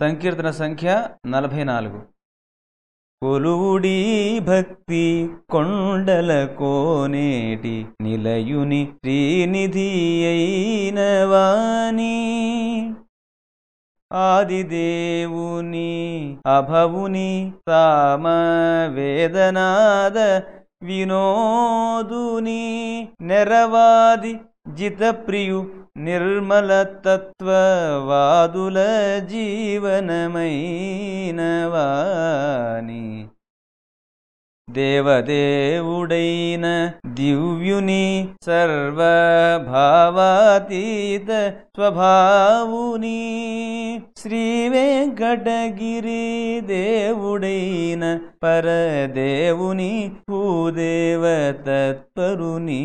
సంకీర్తన సంఖ్య నలభై నాలుగు. కొలువుడి భక్తి కొండల కోనేటి నిలయుని శ్రీనిధి అయిన వాణి. ఆదిదేవుని అభవుని సామ వేదనాద వినోదుని నెరవాది జితప్రియు నిర్మల తత్వవాదుల జీవనమైన వాణి దేవదేవుడైన దివ్యుని సర్వభావాతీత స్వభావుని. శ్రీ వెంకటగిరి దేవుడైన పరదేవుని భూదేవ తత్పరుని